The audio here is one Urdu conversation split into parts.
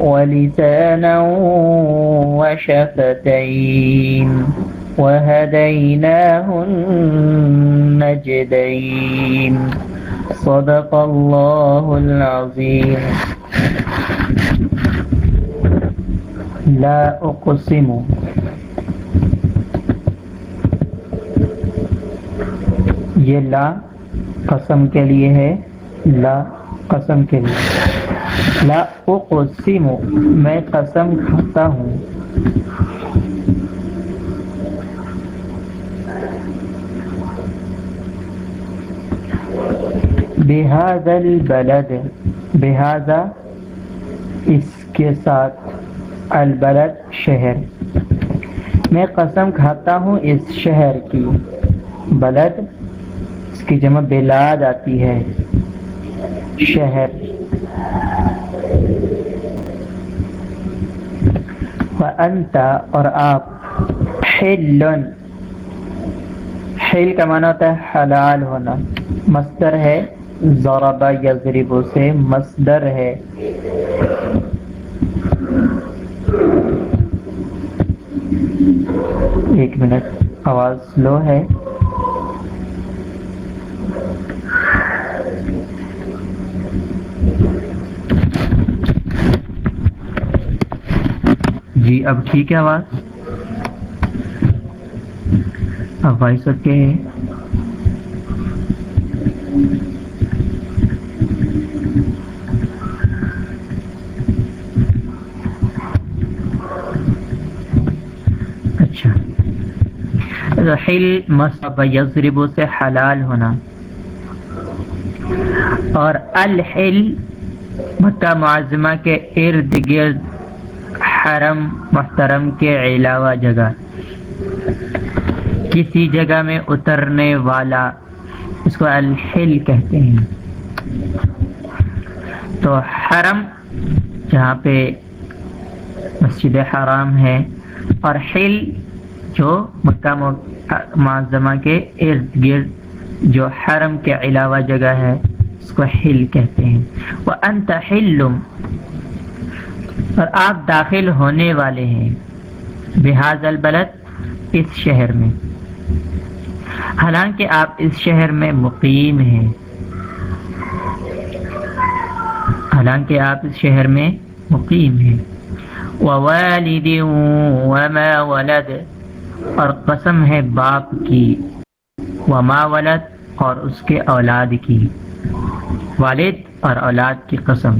ولسانا وشفتين وهديناه النجدين. صدق الله العظيم. لا أقسم. یہ لا قسم کے لیے ہے. لا قسم کے لیے۔ لا اقسم، میں قسم کھاتا ہوں۔ بہذا البلد، بہذا اس کے ساتھ البلد شہر۔ میں قسم کھاتا ہوں اس شہر کی۔ بلد اس کی جمع بلاد آتی ہے۔ شہر۔ وانت اور آپ، حل۔ حل کا معنی ہوتا ہے حلال ہونا۔ مصدر ہے ضربہ یضرب سے مصدر ہے۔ ایک منٹ، آواز لو ہے۔ جی اب ٹھیک ہے آواز؟ اب وائس اوکے ہے اچھا۔ رحل مصب یضرب سے حلال ہونا۔ اور الحل مکہ معظمہ کے ارد گرد حرم محترم کے علاوہ جگہ۔ کسی جگہ میں اترنے والا اس کو الحل کہتے ہیں۔ تو حرم جہاں پہ مسجد حرام ہے، اور حل جو مکہ معظمہ کے ارد گرد جو حرم کے علاوہ جگہ ہے، اس کو حل کہتے ہیں۔ وہ انت حلم اور آپ داخل ہونے والے ہیں۔ بحاظ البلد اس شہر میں۔ حالانکہ آپ اس شہر میں مقیم ہیں۔ حالانکہ آپ اس شہر میں مقیم ہیں۔ ووالد وما ولد، اور قسم ہے باپ کی۔ وما ولد اور اس کے اولاد کی۔ والد اور اولاد کی قسم۔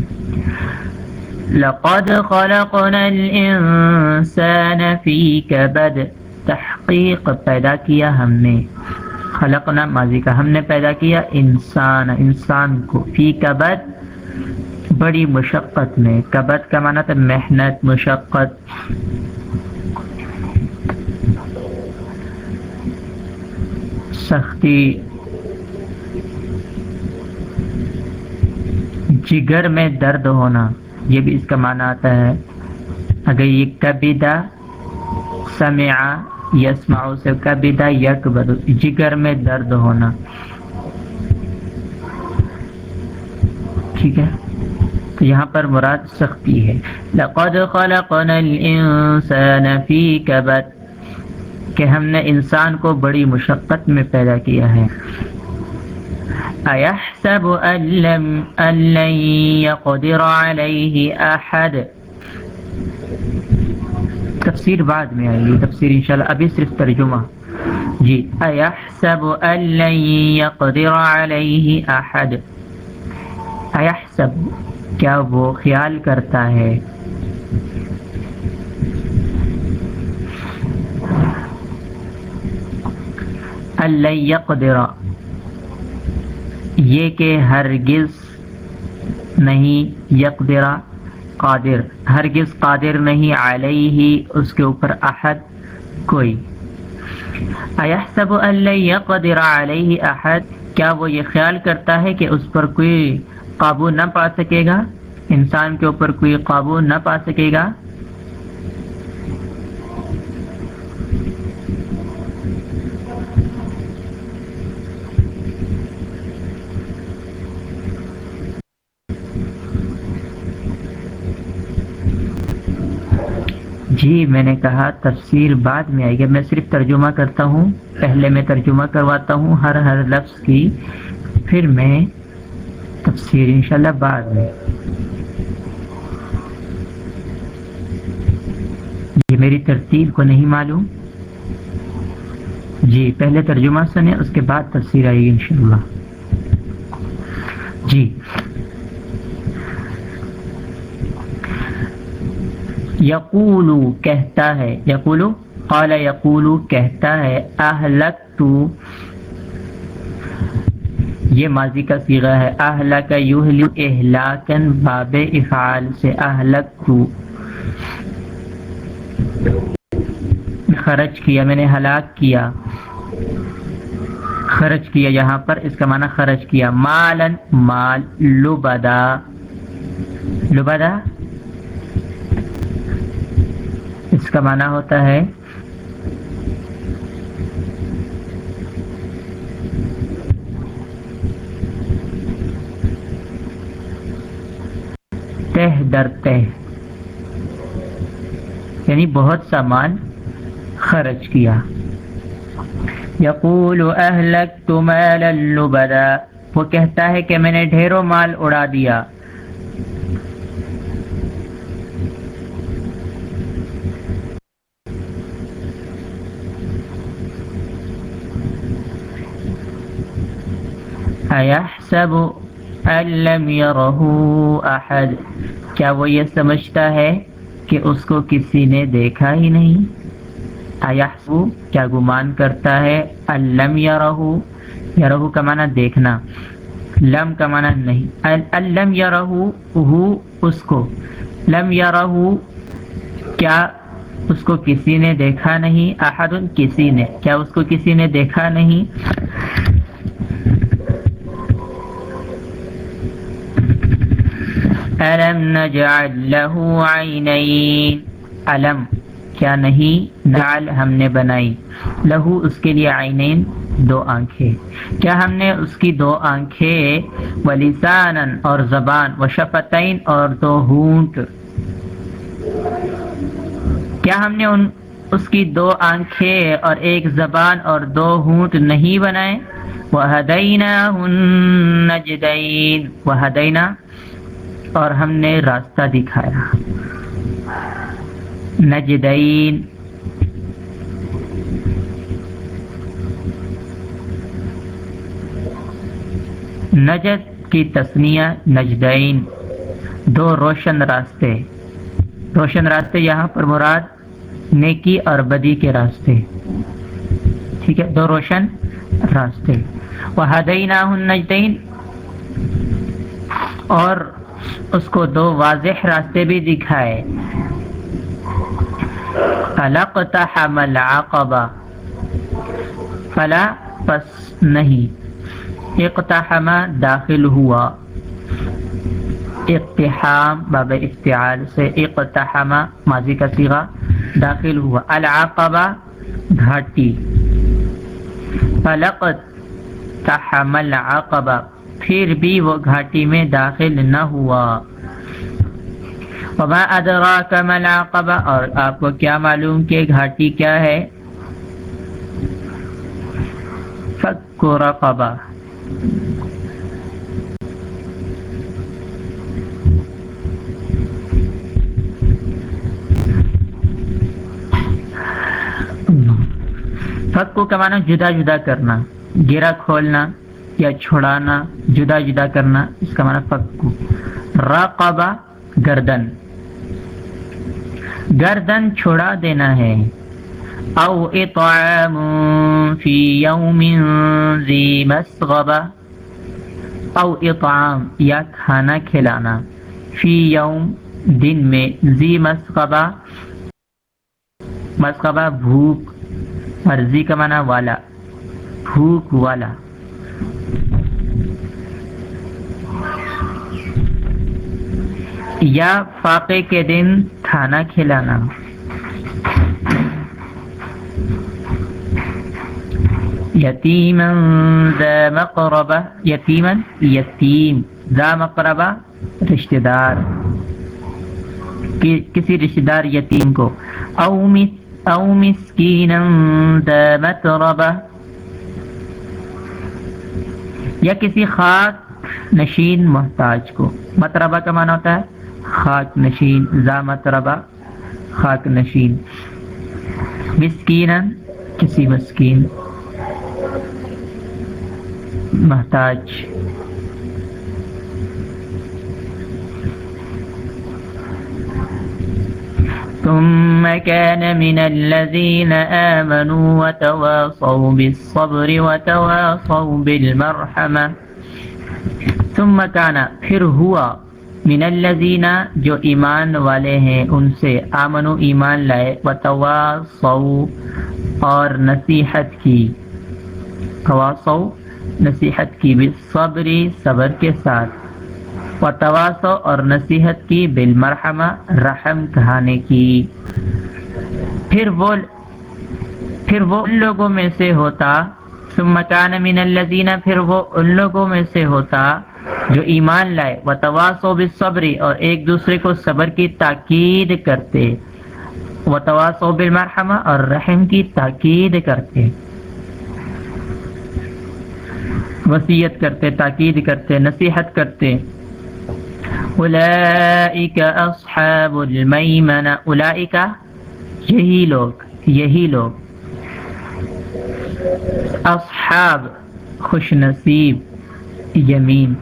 لقد خلقنا الانسان في كبد تحقیق پیدا کیا ہم نے۔ خلقنا، ماضی کا، ہم نے پیدا کیا انسان انسان کو۔ فی کبد، بڑی مشقت میں۔ کبد کا معنی تھا محنت، مشقت۔ سختی۔ جگر میں درد ہونا۔ یہ بھی اس کا معنی آتا ہے۔ اگر یہ کبیدہ سمع یسمع سے کبیدہ یکبر، جگر میں درد ہونا۔ ٹھیک ہے؟ تو یہاں پر مراد سختی ہے۔ لقد خلقنا الانسان فی کبد۔ کہ ہم نے انسان کو بڑی مشقت میں پیدا کیا ہے۔ آیا أيحسب أن لم أن لن يقدر عليه أحد. تفسیر بعد میں آئے گی تفسیر انشاءاللہ ابھی صرف ترجمہ۔ جی ایحسب ان لن يقدر علیہ احد ایحسب کیا وہ خیال کرتا ہے؟ اللہ یقدر یہ کہ ہرگز نہیں یقدر قادر، ہرگز قادر نہیں علیہ اس کے اوپر احد کوئی۔ ایحسب اللہ یقدر علیہ احد، کیا وہ یہ خیال کرتا ہے کہ اس پر کوئی قابو نہ پا سکے گا؟ انسان کے اوپر کوئی قابو نہ پا سکے گا؟ جی میں نے کہا تفسیر بعد میں آئے گی۔ میں صرف ترجمہ کرتا ہوں، پہلے میں ترجمہ کرواتا ہوں ہر ہر لفظ کی، پھر میں تفسیر انشاءاللہ بعد میں۔ یہ میری ترتیب کو نہیں معلوم۔ جی پہلے ترجمہ سنیں، اس کے بعد تفسیر آئے گی انشاءاللہ۔ جی۔ یقولو کہتا ہے، یقولو؟ قال یقولو کہتا ہے اہلک تو یہ ماضی کا سیغہ ہے، اہلک یہلو اہلاکن باب افعال سے اہلک تو خرچ کیا، میں نے ہلاک کیا۔ خرچ کیا، یہاں پر اس کا معنی خرچ کیا۔ مالن، مال، لبدا۔ لبدا؟ اس کا معنی ہوتا ہے تہ در تہ یعنی بہت سامان خرچ کیا۔ یقول اہلک مالا لبدا، وہ کہتا ہے کہ میں نے ڈھیروں مال اڑا دیا۔ ایحسب ان لم يره احد کیا وہ یہ سمجھتا ہے کہ اس کو کسی نے دیکھا ہی نہیں؟ ایحسب کیا گمان کرتا ہے؟ ان لم يره۔ يره کا معنی دیکھنا۔ لم کا معنی نہیں۔ ان لم يره هو اس کو۔ لم يره، کیا اس کو کسی نے دیکھا نہیں؟ احد کسی نے۔ کیا اس کو کسی نے دیکھا نہیں؟ الم نجعل له عینین علم کیا نہیں؟ نعل ہم نے بنائی۔ لہو اس کے لیے عینین، دو آنکھیں۔ کیا ہم نے اس کی دو آنکھیں؟ ولیسانا اور زبان و شفتین اور دو ہونٹ۔ کیا ہم نے ان، اس کی دو آنکھیں اور ایک زبان اور دو ہونٹ نہیں بنائے؟ وَهَدَيْنَاهُ النَّجْدَيْنِ۔ وَهَدَيْنَا اور ہم نے راستہ دکھایا۔ نجدین۔ نجد کی تسنیہ نجدین۔ دو روشن راستے۔ روشن راستے یہاں پر مراد نیکی اور بدی کے راستے۔ ٹھیک ہے، دو روشن راستے۔ وہ ہدعین نجدین اور اس کو دو واضح راستے بھی دکھائے۔ فلقتحم العقبہ فلا، پس نہیں۔ اقتحم داخل ہوا۔ اقتحام، باب افتعال سے اقتحم، ماضی کا سیغہ داخل ہوا۔ العقبہ، گھاٹی۔ فلقت تحم العقبہ پھر بھی وہ گھاٹی میں داخل نہ ہوا۔ وما ادراک ما العقبہ اور آپ کو کیا معلوم کہ گھاٹی کیا ہے؟ فک رقبہ۔ فکو کا معنی جدا جدا کرنا گرا کھولنا۔ یا چھڑانا، جدا جدا کرنا، اس کا معنی فکو راقبہ گردن۔ گردن چھڑا دینا ہے۔ او اطعام فی یوم ذی مسغبہ۔ او اطعام، یا کھانا کھلانا۔ فی یوم، دن میں زی مسغبہ۔ مسغبہ بھوک اور زی کا معنی والا۔ بھوک والا۔ یا فاقے کے دن کھانا کھلانا۔ یتیما ذا مقربہ، یتیما یتیم، ذا مقربہ رشتہ دار۔ کسی رشتہ دار یتیم کو۔ او مس او مسکینا ذا متربہ یا کسی خاک نشین محتاج کو۔ متربہ کا معنی ہوتا ہے خاک نشین زا متربہ خاک نشین۔ مسکین کسی مسکین محتاج۔ ثم كان من الذين آمنوا وتواصوا بالصبر وتواصوا بالمرحمة. ثم كان، پھر ہوا، من الذین جو ایمان والے ہیں، ان سے آمنو ایمان لائے، وتواصوا، اور نصیحت کی۔ تواصوا، نصیحت کی بالصبری صبر کے ساتھ۔ و تواسو اور نصیحت کی بالمرحمہ رحم کہانے کی۔ پھر وہ پھر وہ ان لوگوں میں سے ہوتا۔ ثم کان من الذین، پھر وہ ان لوگوں میں سے ہوتا جو ایمان لائے۔ و تواسو بالصبری اور ایک دوسرے کو صبر کی تاکید کرتے۔ و تواسو بالمرحمہ اور رحم کی تاکید کرتے۔ وسیعت کرتے، تاکید کرتے، نصیحت کرتے۔ اولئیک اصحاب المیمنہ اولئیک یہی لوگ یہی لوگ۔ اصحاب، خوش نصیب، یمین۔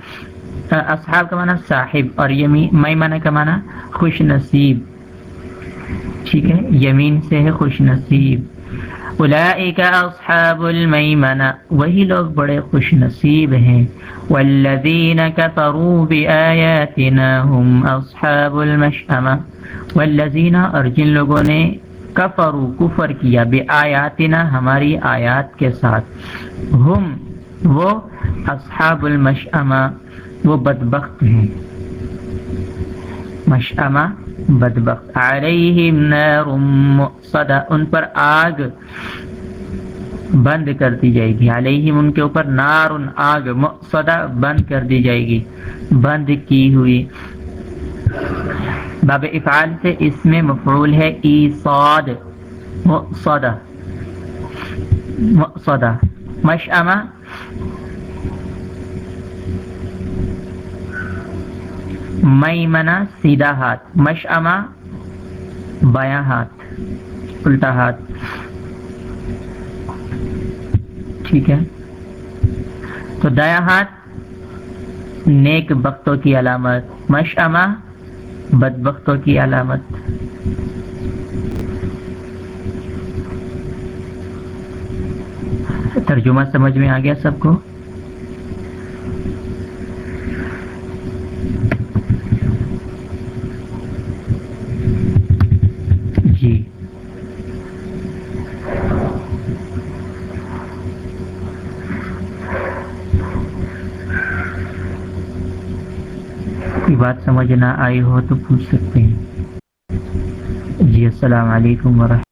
اصحاب کا معنی صاحب اور یمین میمنہ کا معنی خوش نصیب۔ ٹھیک ہے؟ یمین سے ہے خوش نصیب۔ اولئیک اصحاب المیمنہ۔ وہی لوگ بڑے خوش نصیب ہیں۔ والذین کفروا بآیاتنا هم اصحاب المشأمہ۔ والذین اور جن لوگوں نے کفروا، کفر کیا بآیاتنا ہماری آیات کے ساتھ۔ ہم وہ اصحاب المشأمہ، وہ بدبخت ہیں۔ مشأمہ بدبخت۔ علیہم نار مؤصدہ، ان پر آگ بند کر دی جائے گی۔ علیہم ان کے اوپر نار، آگ مؤصدہ بند کر دی جائے گی۔ بند کی ہوئی۔ باب افعال سے اس میں مفعول ہے ایصاد، مؤصدہ۔ مؤصدہ۔ مشعمہ میمنہ سیدھا ہاتھ، مشعمہ بایاں ہاتھ، الٹا ہاتھ۔ ٹھیک ہے؟ تو دایا ہاتھ، نیک بختوں کی علامت، مشعمہ بد بختوں کی علامت۔ ترجمہ سمجھ میں آ گیا سب کو؟ سمجھ نہ آئی ہو تو پوچھ سکتے ہیں۔ جی السلام علیکم ورحمۃ